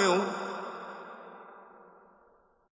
غَافِرٌ